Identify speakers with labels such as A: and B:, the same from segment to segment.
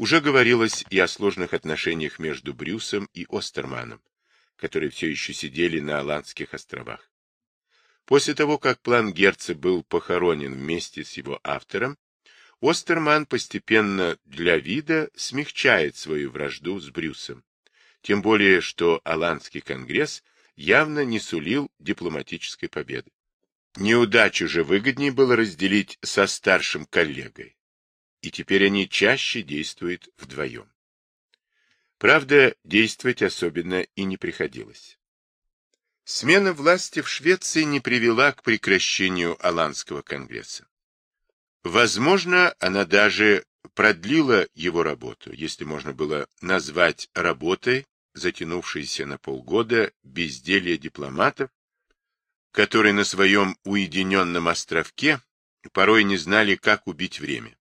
A: Уже говорилось и о сложных отношениях между Брюсом и Остерманом, которые все еще сидели на Аландских островах. После того, как план Герца был похоронен вместе с его автором, Остерман постепенно для вида смягчает свою вражду с Брюсом, тем более что Аландский конгресс явно не сулил дипломатической победы. Неудачу же выгоднее было разделить со старшим коллегой, и теперь они чаще действуют вдвоем. Правда, действовать особенно и не приходилось. Смена власти в Швеции не привела к прекращению Аланского конгресса. Возможно, она даже продлила его работу, если можно было назвать работой, затянувшейся на полгода безделье дипломатов, которые на своем уединенном островке порой не знали, как убить время.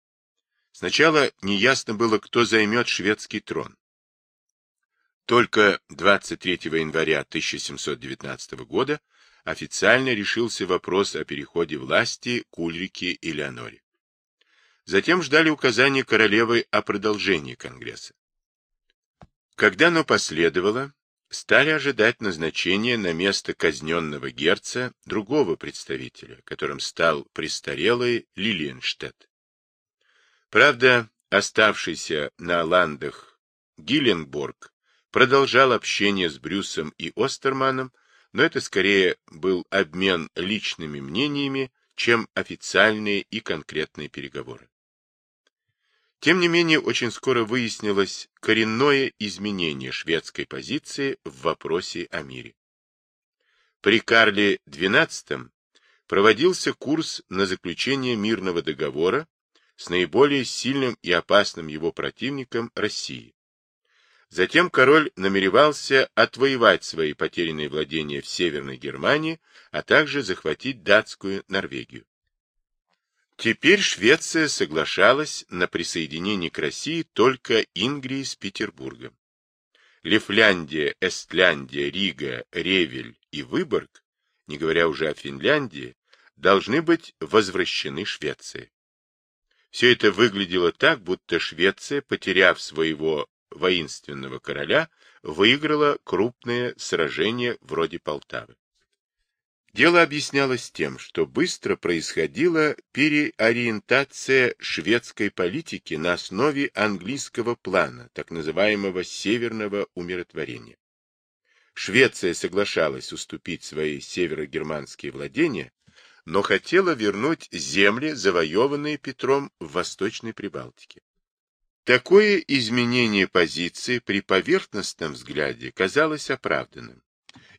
A: Сначала неясно было, кто займет шведский трон. Только 23 января 1719 года официально решился вопрос о переходе власти к Ульрике и Леоноре. Затем ждали указания королевы о продолжении Конгресса. Когда оно последовало, стали ожидать назначения на место казненного герца другого представителя, которым стал престарелый Лилиенштедт. Правда, оставшийся на Ландах Гилленборг продолжал общение с Брюсом и Остерманом, но это скорее был обмен личными мнениями, чем официальные и конкретные переговоры. Тем не менее, очень скоро выяснилось коренное изменение шведской позиции в вопросе о мире. При Карле XII проводился курс на заключение мирного договора с наиболее сильным и опасным его противником Россией. Затем король намеревался отвоевать свои потерянные владения в Северной Германии, а также захватить датскую Норвегию. Теперь Швеция соглашалась на присоединение к России только Ингрии с Петербургом. Лифляндия, Эстляндия, Рига, Ревель и Выборг, не говоря уже о Финляндии, должны быть возвращены Швеции. Все это выглядело так, будто Швеция, потеряв своего воинственного короля, выиграла крупное сражение вроде Полтавы. Дело объяснялось тем, что быстро происходила переориентация шведской политики на основе английского плана, так называемого «северного умиротворения». Швеция соглашалась уступить свои северогерманские владения, но хотела вернуть земли, завоеванные Петром в Восточной Прибалтике. Такое изменение позиции при поверхностном взгляде казалось оправданным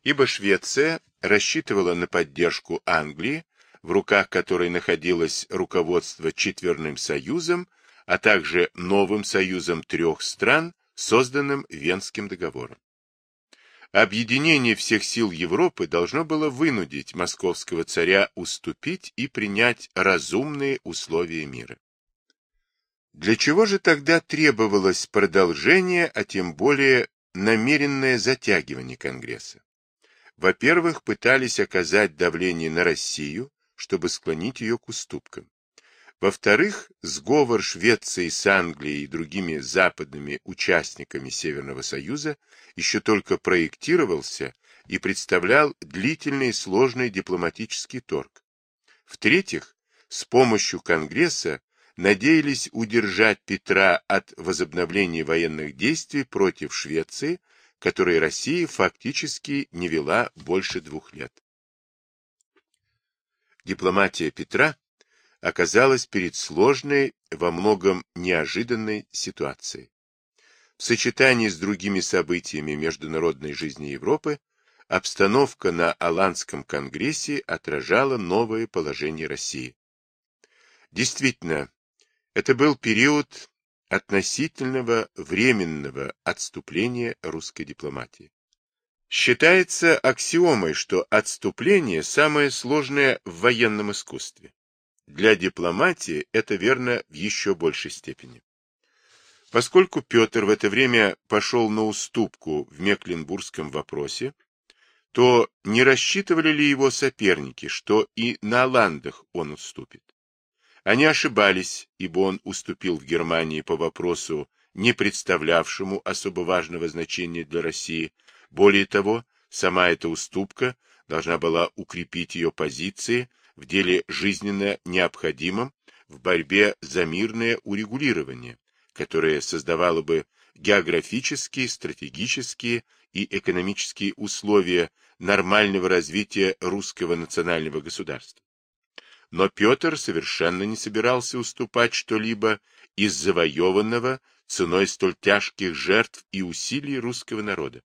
A: ибо Швеция рассчитывала на поддержку Англии, в руках которой находилось руководство Четверным Союзом, а также новым союзом трех стран, созданным Венским договором. Объединение всех сил Европы должно было вынудить московского царя уступить и принять разумные условия мира. Для чего же тогда требовалось продолжение, а тем более намеренное затягивание Конгресса? Во-первых, пытались оказать давление на Россию, чтобы склонить ее к уступкам. Во-вторых, сговор Швеции с Англией и другими западными участниками Северного Союза еще только проектировался и представлял длительный и сложный дипломатический торг. В-третьих, с помощью Конгресса надеялись удержать Петра от возобновления военных действий против Швеции которые Россия фактически не вела больше двух лет. Дипломатия Петра оказалась перед сложной, во многом неожиданной ситуацией. В сочетании с другими событиями международной жизни Европы обстановка на Аландском конгрессе отражала новое положение России. Действительно, это был период относительного временного отступления русской дипломатии. Считается аксиомой, что отступление самое сложное в военном искусстве. Для дипломатии это верно в еще большей степени. Поскольку Петр в это время пошел на уступку в Мекленбургском вопросе, то не рассчитывали ли его соперники, что и на Оландах он уступит? Они ошибались, ибо он уступил в Германии по вопросу не представлявшему особо важного значения для России. Более того, сама эта уступка должна была укрепить ее позиции в деле жизненно необходимом в борьбе за мирное урегулирование, которое создавало бы географические, стратегические и экономические условия нормального развития русского национального государства. Но Петр совершенно не собирался уступать что-либо из завоеванного ценой столь тяжких жертв и усилий русского народа.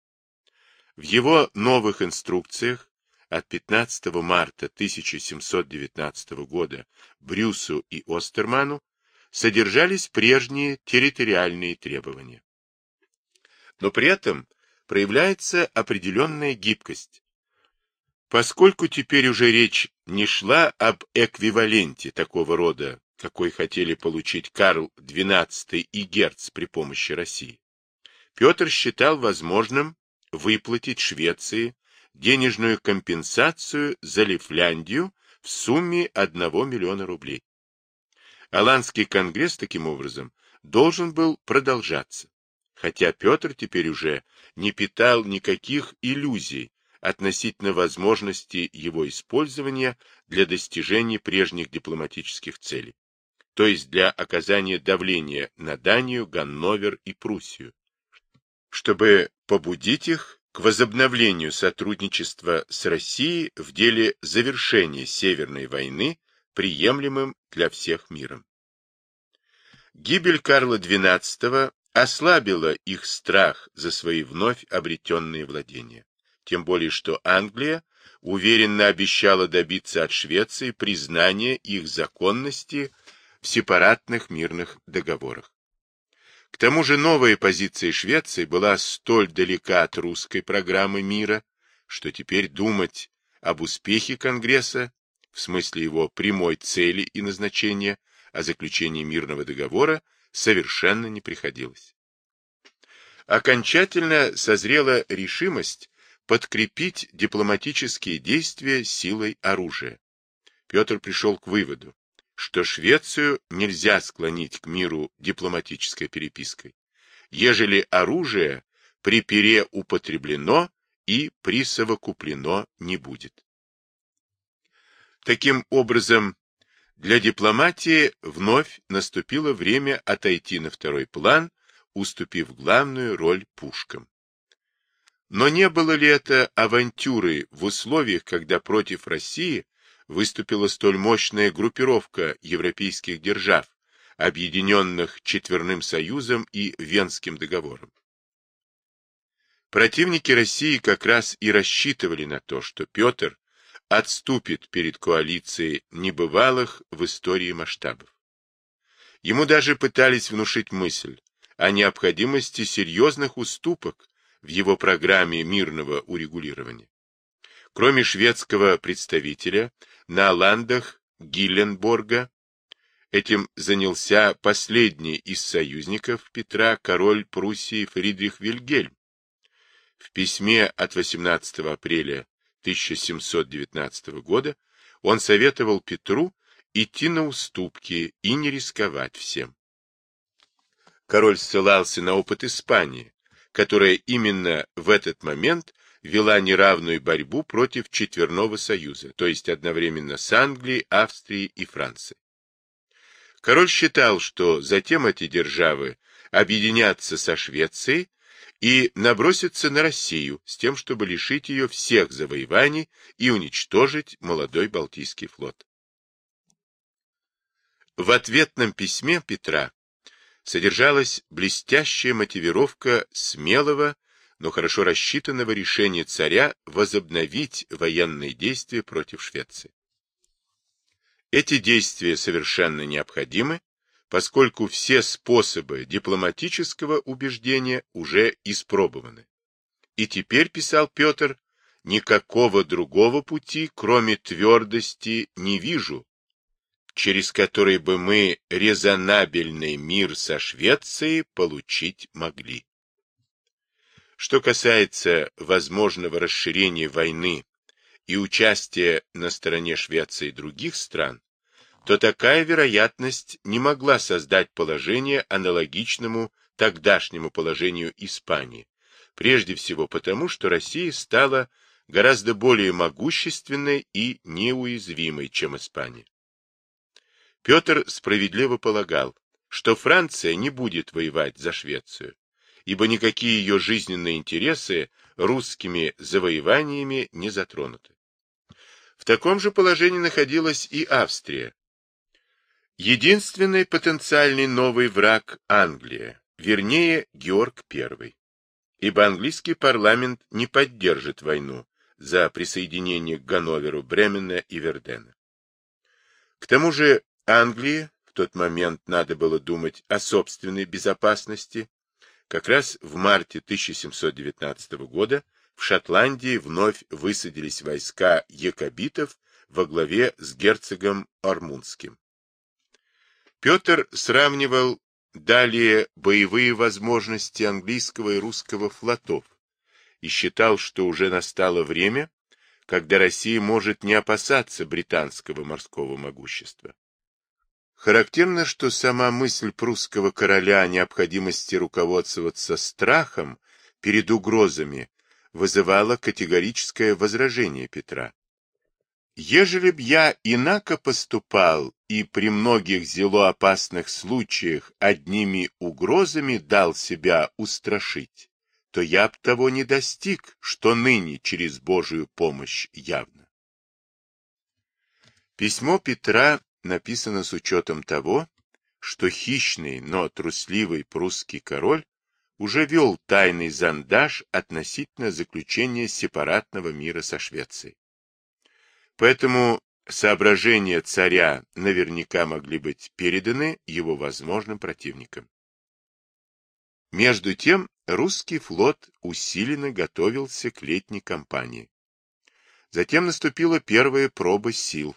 A: В его новых инструкциях от 15 марта 1719 года Брюсу и Остерману содержались прежние территориальные требования. Но при этом проявляется определенная гибкость. Поскольку теперь уже речь не шла об эквиваленте такого рода, какой хотели получить Карл XII и Герц при помощи России, Петр считал возможным выплатить Швеции денежную компенсацию за Лифляндию в сумме 1 миллиона рублей. Аланский конгресс, таким образом, должен был продолжаться, хотя Петр теперь уже не питал никаких иллюзий относительно возможности его использования для достижения прежних дипломатических целей, то есть для оказания давления на Данию, Ганновер и Пруссию, чтобы побудить их к возобновлению сотрудничества с Россией в деле завершения Северной войны приемлемым для всех миром. Гибель Карла XII ослабила их страх за свои вновь обретенные владения, тем более что Англия уверенно обещала добиться от Швеции признания их законности в сепаратных мирных договорах. К тому же новая позиция Швеции была столь далека от русской программы мира, что теперь думать об успехе Конгресса, в смысле его прямой цели и назначения, о заключении мирного договора, совершенно не приходилось. Окончательно созрела решимость подкрепить дипломатические действия силой оружия. Петр пришел к выводу, что Швецию нельзя склонить к миру дипломатической перепиской, ежели оружие при пере употреблено и присовокуплено не будет. Таким образом, для дипломатии вновь наступило время отойти на второй план, уступив главную роль пушкам. Но не было ли это авантюрой в условиях, когда против России выступила столь мощная группировка европейских держав, объединенных Четверным Союзом и Венским договором. Противники России как раз и рассчитывали на то, что Петр отступит перед коалицией небывалых в истории масштабов. Ему даже пытались внушить мысль о необходимости серьезных уступок в его программе мирного урегулирования. Кроме шведского представителя, на ландах Гилленборга этим занялся последний из союзников Петра, король Пруссии Фридрих Вильгельм. В письме от 18 апреля 1719 года он советовал Петру идти на уступки и не рисковать всем. Король ссылался на опыт Испании, которая именно в этот момент вела неравную борьбу против Четверного Союза, то есть одновременно с Англией, Австрией и Францией. Король считал, что затем эти державы объединятся со Швецией и набросятся на Россию с тем, чтобы лишить ее всех завоеваний и уничтожить молодой Балтийский флот. В ответном письме Петра содержалась блестящая мотивировка смелого но хорошо рассчитанного решения царя возобновить военные действия против Швеции. Эти действия совершенно необходимы, поскольку все способы дипломатического убеждения уже испробованы. И теперь, писал Петр, никакого другого пути, кроме твердости, не вижу, через который бы мы резонабельный мир со Швецией получить могли. Что касается возможного расширения войны и участия на стороне Швеции других стран, то такая вероятность не могла создать положение аналогичному тогдашнему положению Испании, прежде всего потому, что Россия стала гораздо более могущественной и неуязвимой, чем Испания. Петр справедливо полагал, что Франция не будет воевать за Швецию, ибо никакие ее жизненные интересы русскими завоеваниями не затронуты. В таком же положении находилась и Австрия. Единственный потенциальный новый враг – Англия, вернее, Георг I, ибо английский парламент не поддержит войну за присоединение к Ганноверу, Бремена и Вердена. К тому же Англии в тот момент надо было думать о собственной безопасности. Как раз в марте 1719 года в Шотландии вновь высадились войска якобитов во главе с герцогом Ормунским. Петр сравнивал далее боевые возможности английского и русского флотов и считал, что уже настало время, когда Россия может не опасаться британского морского могущества. Характерно, что сама мысль прусского короля о необходимости руководствоваться страхом перед угрозами вызывала категорическое возражение Петра. Ежели б я инако поступал и при многих зело опасных случаях одними угрозами дал себя устрашить, то я б того не достиг, что ныне через Божию помощь явно. Письмо Петра написано с учетом того, что хищный, но трусливый прусский король уже вел тайный зондаж относительно заключения сепаратного мира со Швецией. Поэтому соображения царя наверняка могли быть переданы его возможным противникам. Между тем, русский флот усиленно готовился к летней кампании. Затем наступила первая проба сил,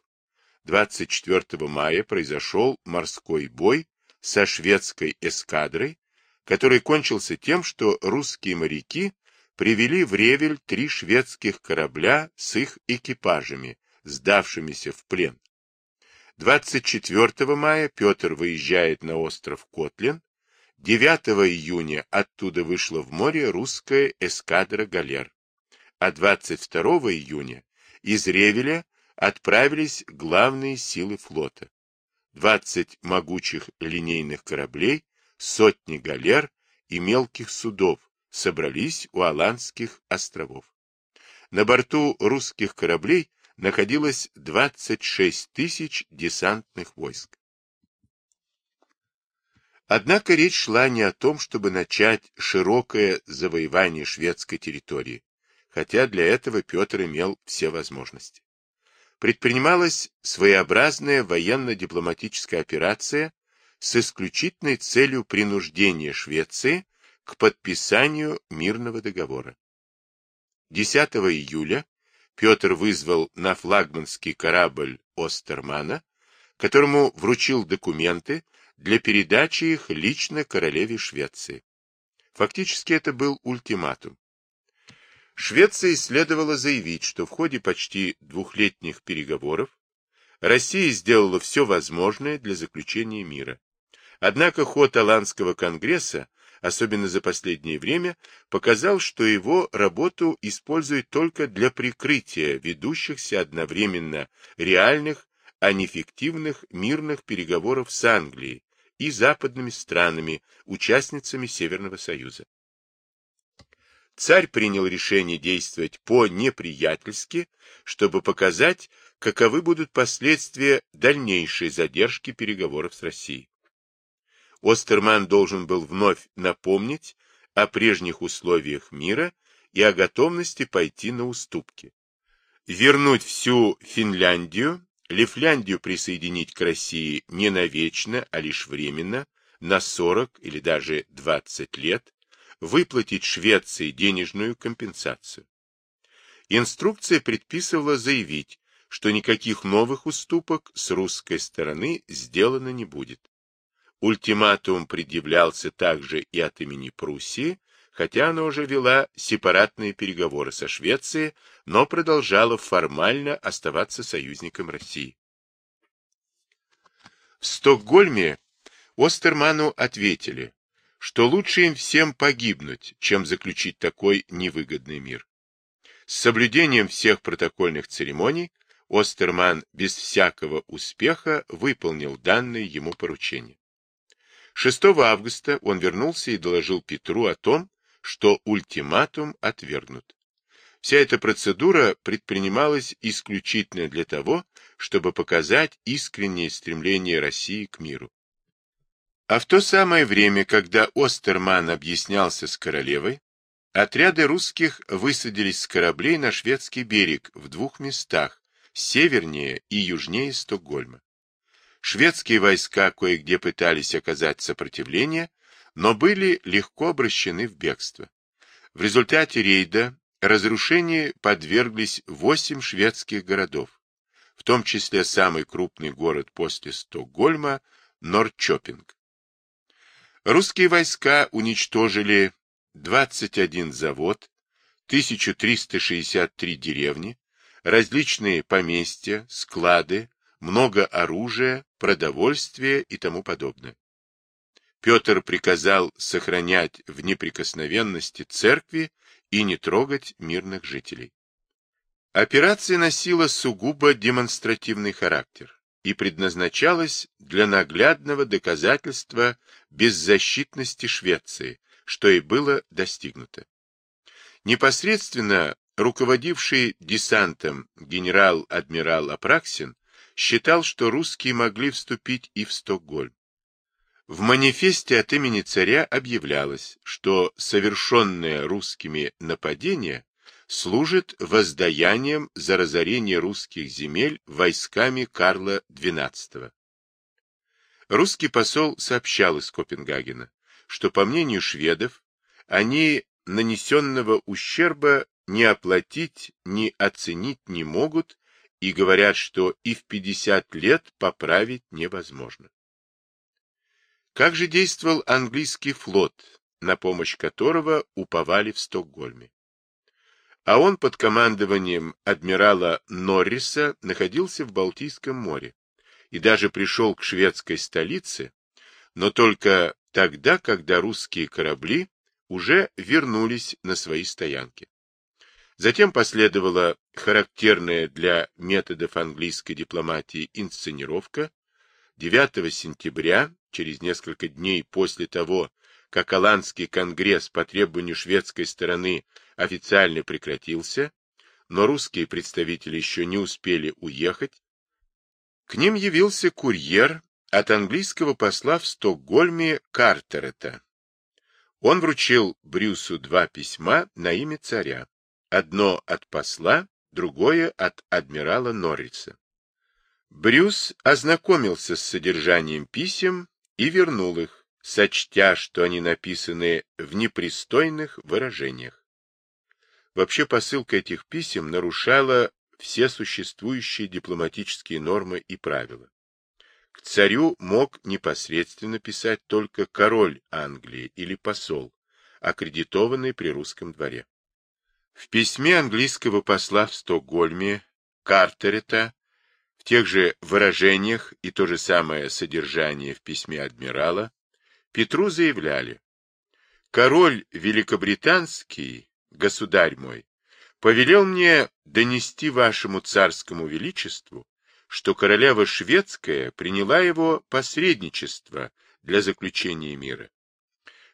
A: 24 мая произошел морской бой со шведской эскадрой, который кончился тем, что русские моряки привели в Ревель три шведских корабля с их экипажами, сдавшимися в плен. 24 мая Петр выезжает на остров Котлин, 9 июня оттуда вышла в море русская эскадра галер, а 22 июня из Ревеля отправились главные силы флота. 20 могучих линейных кораблей, сотни галер и мелких судов собрались у Аландских островов. На борту русских кораблей находилось 26 тысяч десантных войск. Однако речь шла не о том, чтобы начать широкое завоевание шведской территории, хотя для этого Петр имел все возможности предпринималась своеобразная военно-дипломатическая операция с исключительной целью принуждения Швеции к подписанию мирного договора. 10 июля Петр вызвал на флагманский корабль Остермана, которому вручил документы для передачи их лично королеве Швеции. Фактически это был ультиматум. Швеции следовало заявить, что в ходе почти двухлетних переговоров Россия сделала все возможное для заключения мира. Однако ход Аланского конгресса, особенно за последнее время, показал, что его работу используют только для прикрытия ведущихся одновременно реальных, а не фиктивных мирных переговоров с Англией и западными странами, участницами Северного Союза. Царь принял решение действовать по-неприятельски, чтобы показать, каковы будут последствия дальнейшей задержки переговоров с Россией. Остерман должен был вновь напомнить о прежних условиях мира и о готовности пойти на уступки. Вернуть всю Финляндию, Лифляндию присоединить к России не навечно, а лишь временно, на 40 или даже 20 лет, выплатить Швеции денежную компенсацию. Инструкция предписывала заявить, что никаких новых уступок с русской стороны сделано не будет. Ультиматум предъявлялся также и от имени Пруссии, хотя она уже вела сепаратные переговоры со Швецией, но продолжала формально оставаться союзником России. В Стокгольме Остерману ответили, что лучше им всем погибнуть, чем заключить такой невыгодный мир. С соблюдением всех протокольных церемоний Остерман без всякого успеха выполнил данное ему поручение. 6 августа он вернулся и доложил Петру о том, что ультиматум отвергнут. Вся эта процедура предпринималась исключительно для того, чтобы показать искреннее стремление России к миру. А в то самое время, когда Остерман объяснялся с королевой, отряды русских высадились с кораблей на шведский берег в двух местах, севернее и южнее Стокгольма. Шведские войска кое-где пытались оказать сопротивление, но были легко обращены в бегство. В результате рейда разрушению подверглись восемь шведских городов, в том числе самый крупный город после Стокгольма – Норчопинг. Русские войска уничтожили 21 завод, 1363 деревни, различные поместья, склады, много оружия, продовольствия и тому подобное. Петр приказал сохранять в неприкосновенности церкви и не трогать мирных жителей. Операция носила сугубо демонстративный характер и предназначалась для наглядного доказательства беззащитности Швеции, что и было достигнуто. Непосредственно руководивший десантом генерал-адмирал Апраксин считал, что русские могли вступить и в Стокгольм. В манифесте от имени царя объявлялось, что совершенное русскими нападение служит воздаянием за разорение русских земель войсками Карла XII. Русский посол сообщал из Копенгагена, что, по мнению шведов, они нанесенного ущерба ни оплатить, ни оценить не могут и говорят, что и в 50 лет поправить невозможно. Как же действовал английский флот, на помощь которого уповали в Стокгольме? А он под командованием адмирала Норриса находился в Балтийском море и даже пришел к шведской столице, но только тогда, когда русские корабли уже вернулись на свои стоянки. Затем последовала характерная для методов английской дипломатии инсценировка. 9 сентября через несколько дней после того, как Аландский конгресс по требованию шведской стороны официально прекратился, но русские представители еще не успели уехать, к ним явился курьер от английского посла в Стокгольме Картерета. Он вручил Брюсу два письма на имя царя, одно от посла, другое от адмирала Норриса. Брюс ознакомился с содержанием писем и вернул их, сочтя, что они написаны в непристойных выражениях. Вообще посылка этих писем нарушала все существующие дипломатические нормы и правила. К царю мог непосредственно писать только король Англии или посол, аккредитованный при русском дворе. В письме английского посла в Стокгольме Картерета тех же выражениях и то же самое содержание в письме адмирала, Петру заявляли, «Король Великобританский, государь мой, повелел мне донести вашему царскому величеству, что королева шведская приняла его посредничество для заключения мира.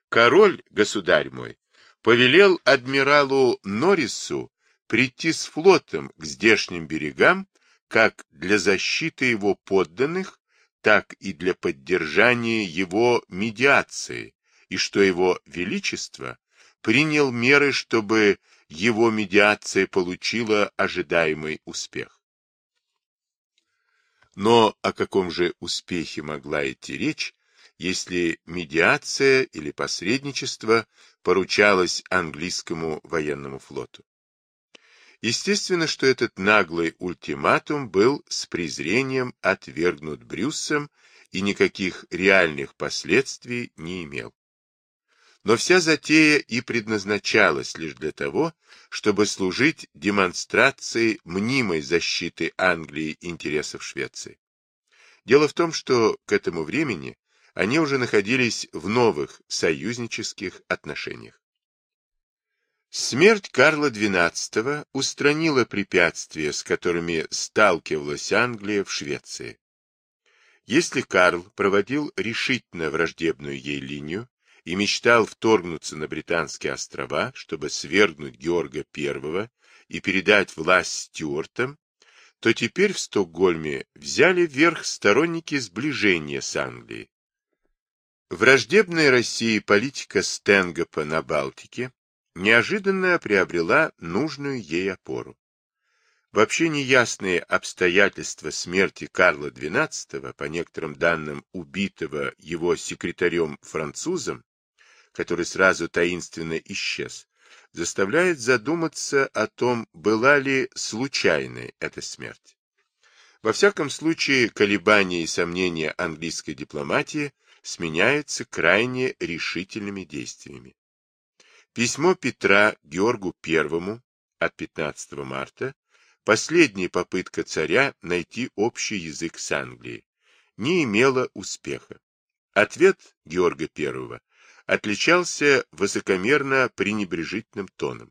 A: Король, государь мой, повелел адмиралу Норрису прийти с флотом к здешним берегам как для защиты его подданных, так и для поддержания его медиации, и что его величество принял меры, чтобы его медиация получила ожидаемый успех. Но о каком же успехе могла идти речь, если медиация или посредничество поручалось английскому военному флоту? Естественно, что этот наглый ультиматум был с презрением отвергнут Брюссом и никаких реальных последствий не имел. Но вся затея и предназначалась лишь для того, чтобы служить демонстрацией мнимой защиты Англии интересов Швеции. Дело в том, что к этому времени они уже находились в новых союзнических отношениях. Смерть Карла XII устранила препятствия, с которыми сталкивалась Англия в Швеции. Если Карл проводил решительно враждебную ей линию и мечтал вторгнуться на Британские острова, чтобы свергнуть Георга I и передать власть Стюартам, то теперь в Стокгольме взяли вверх сторонники сближения с Англией. Враждебная России политика Стенгопа на Балтике неожиданно приобрела нужную ей опору. Вообще неясные обстоятельства смерти Карла XII, по некоторым данным убитого его секретарем-французом, который сразу таинственно исчез, заставляет задуматься о том, была ли случайной эта смерть. Во всяком случае, колебания и сомнения английской дипломатии сменяются крайне решительными действиями. Письмо Петра Георгу I от 15 марта, последняя попытка царя найти общий язык с Англией, не имела успеха. Ответ Георга I отличался высокомерно-пренебрежительным тоном.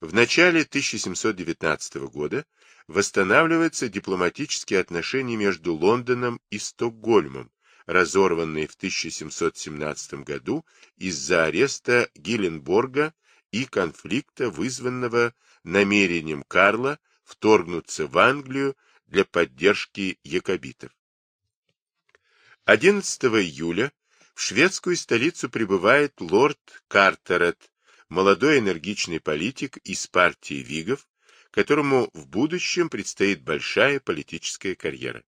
A: В начале 1719 года восстанавливаются дипломатические отношения между Лондоном и Стокгольмом, разорванные в 1717 году из-за ареста Геленборга и конфликта, вызванного намерением Карла вторгнуться в Англию для поддержки якобитов. 11 июля в шведскую столицу прибывает лорд Картерет, молодой энергичный политик из партии Вигов, которому в будущем предстоит большая политическая карьера.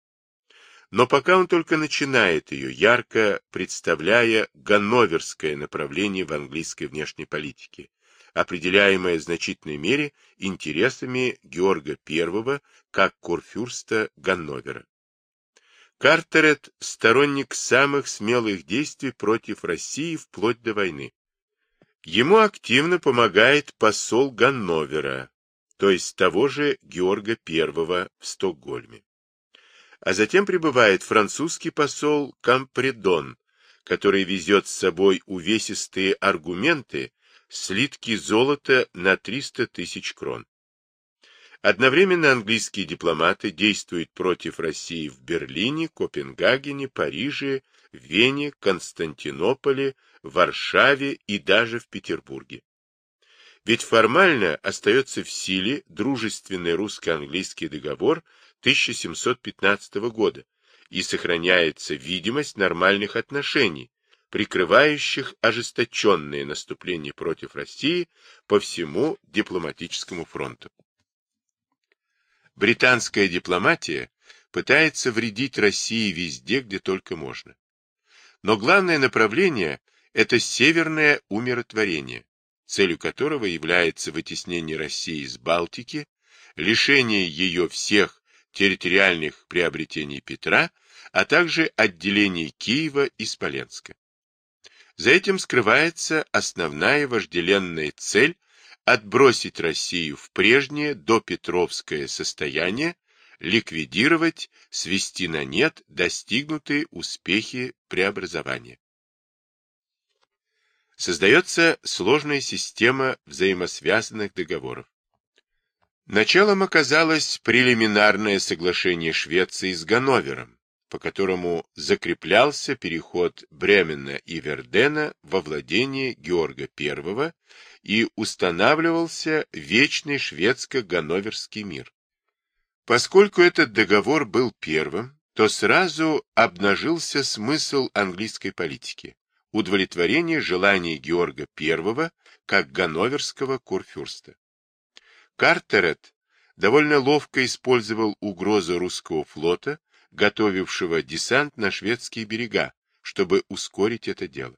A: Но пока он только начинает ее, ярко представляя ганноверское направление в английской внешней политике, определяемое в значительной мере интересами Георга I как курфюрста Ганновера. Картерет – сторонник самых смелых действий против России вплоть до войны. Ему активно помогает посол Ганновера, то есть того же Георга I в Стокгольме а затем прибывает французский посол Кампредон, который везет с собой увесистые аргументы, слитки золота на 300 тысяч крон. Одновременно английские дипломаты действуют против России в Берлине, Копенгагене, Париже, Вене, Константинополе, Варшаве и даже в Петербурге. Ведь формально остается в силе дружественный русско-английский договор 1715 года и сохраняется видимость нормальных отношений, прикрывающих ожесточенные наступления против России по всему дипломатическому фронту. Британская дипломатия пытается вредить России везде, где только можно. Но главное направление – это северное умиротворение, целью которого является вытеснение России из Балтики, лишение ее всех территориальных приобретений Петра, а также отделений Киева и Смоленска. За этим скрывается основная вожделенная цель отбросить Россию в прежнее допетровское состояние, ликвидировать, свести на нет достигнутые успехи преобразования. Создается сложная система взаимосвязанных договоров. Началом оказалось прелиминарное соглашение Швеции с Ганновером, по которому закреплялся переход Бремена и Вердена во владение Георга I и устанавливался вечный шведско-ганноверский мир. Поскольку этот договор был первым, то сразу обнажился смысл английской политики – удовлетворение желаний Георга I как ганноверского курфюрста. Картерет довольно ловко использовал угрозу русского флота, готовившего десант на шведские берега, чтобы ускорить это дело.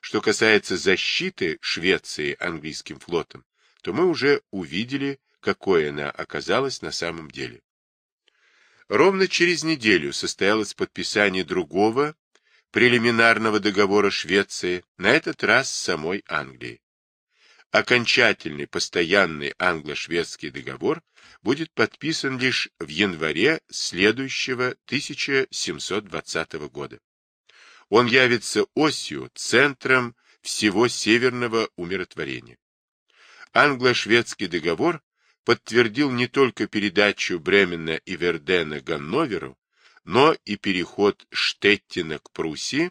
A: Что касается защиты Швеции английским флотом, то мы уже увидели, какой она оказалась на самом деле. Ровно через неделю состоялось подписание другого прелиминарного договора Швеции, на этот раз с самой Англией. Окончательный постоянный англо-шведский договор будет подписан лишь в январе следующего 1720 года. Он явится осью, центром всего северного умиротворения. Англо-шведский договор подтвердил не только передачу Бремена и Вердена Ганноверу, но и переход Штеттина к Пруссии.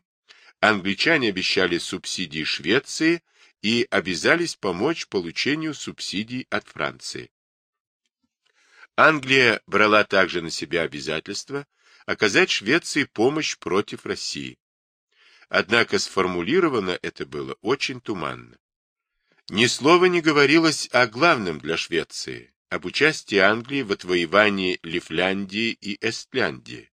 A: Англичане обещали субсидии Швеции и обязались помочь получению субсидий от Франции. Англия брала также на себя обязательство оказать Швеции помощь против России. Однако сформулировано это было очень туманно. Ни слова не говорилось о главном для Швеции, об участии Англии в отвоевании Лифляндии и Эстляндии.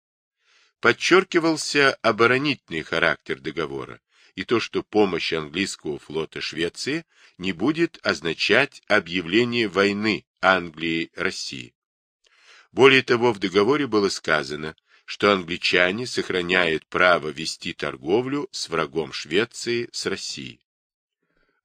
A: Подчеркивался оборонительный характер договора и то, что помощь английского флота Швеции не будет означать объявление войны Англии России. Более того, в договоре было сказано, что англичане сохраняют право вести торговлю с врагом Швеции с Россией.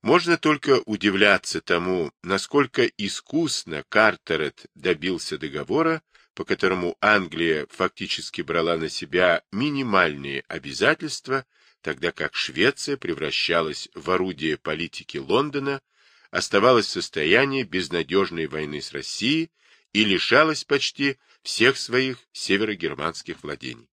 A: Можно только удивляться тому, насколько искусно Картерет добился договора, по которому Англия фактически брала на себя минимальные обязательства, тогда как Швеция превращалась в орудие политики Лондона, оставалась в состоянии безнадежной войны с Россией и лишалась почти всех своих северогерманских владений.